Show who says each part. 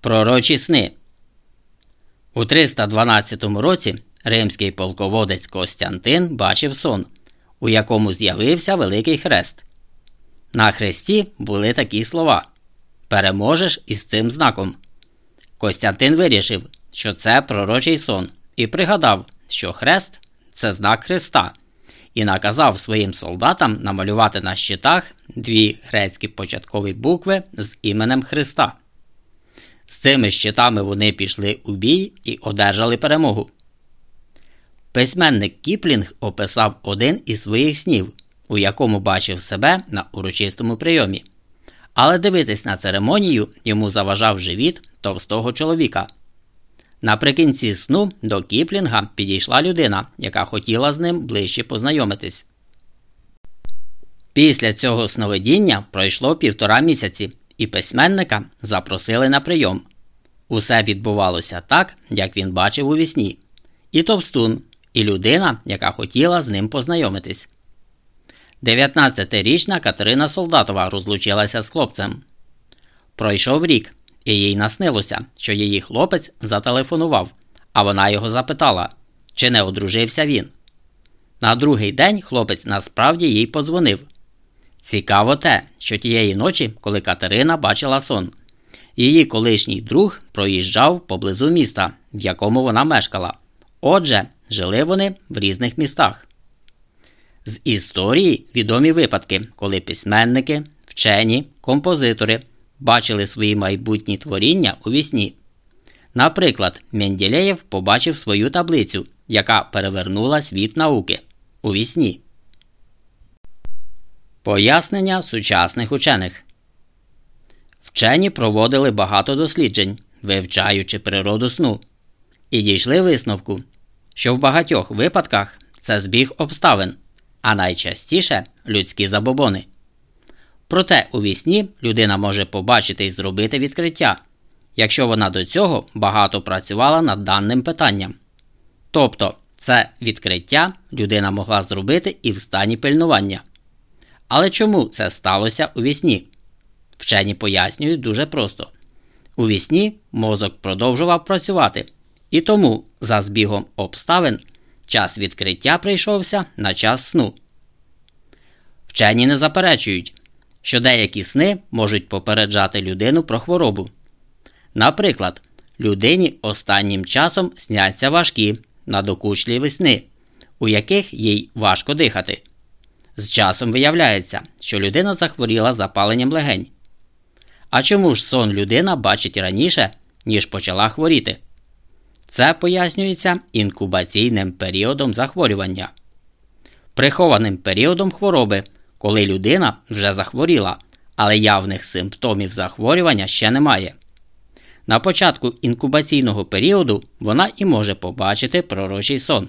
Speaker 1: Пророчі сни. У 312 році римський полководець Костянтин бачив сон, у якому з'явився Великий Хрест. На хресті були такі слова Переможеш із цим знаком. Костянтин вирішив, що це пророчий сон, і пригадав, що хрест це знак Христа, і наказав своїм солдатам намалювати на щитах дві грецькі початкові букви з іменем Христа. З цими щитами вони пішли у бій і одержали перемогу. Письменник Кіплінг описав один із своїх снів, у якому бачив себе на урочистому прийомі. Але дивитись на церемонію йому заважав живіт товстого чоловіка. Наприкінці сну до Кіплінга підійшла людина, яка хотіла з ним ближче познайомитись. Після цього сновидіння пройшло півтора місяці, і письменника запросили на прийом. Усе відбувалося так, як він бачив у вісні. І товстун, і людина, яка хотіла з ним познайомитись. 19-річна Катерина Солдатова розлучилася з хлопцем. Пройшов рік, і їй наснилося, що її хлопець зателефонував, а вона його запитала, чи не одружився він. На другий день хлопець насправді їй подзвонив. Цікаво те, що тієї ночі, коли Катерина бачила сон, її колишній друг проїжджав поблизу міста, в якому вона мешкала. Отже, жили вони в різних містах. З історії відомі випадки, коли письменники, вчені, композитори бачили свої майбутні творіння у вісні. Наприклад, Менділеєв побачив свою таблицю, яка перевернула світ науки у вісні. Пояснення сучасних учених Вчені проводили багато досліджень, вивчаючи природу сну, і дійшли висновку, що в багатьох випадках це збіг обставин, а найчастіше людські забобони. Проте у вісні людина може побачити і зробити відкриття, якщо вона до цього багато працювала над даним питанням. Тобто, це відкриття людина могла зробити і в стані пильнування. Але чому це сталося у вісні? Вчені пояснюють дуже просто. У вісні мозок продовжував працювати, і тому, за збігом обставин, час відкриття прийшовся на час сну. Вчені не заперечують, що деякі сни можуть попереджати людину про хворобу. Наприклад, людині останнім часом сняться важкі, надокучливі сни, у яких їй важко дихати. З часом виявляється, що людина захворіла запаленням легень. А чому ж сон людина бачить раніше, ніж почала хворіти? Це пояснюється інкубаційним періодом захворювання, прихованим періодом хвороби, коли людина вже захворіла, але явних симптомів захворювання ще немає. На початку інкубаційного періоду вона і може побачити пророчий сон.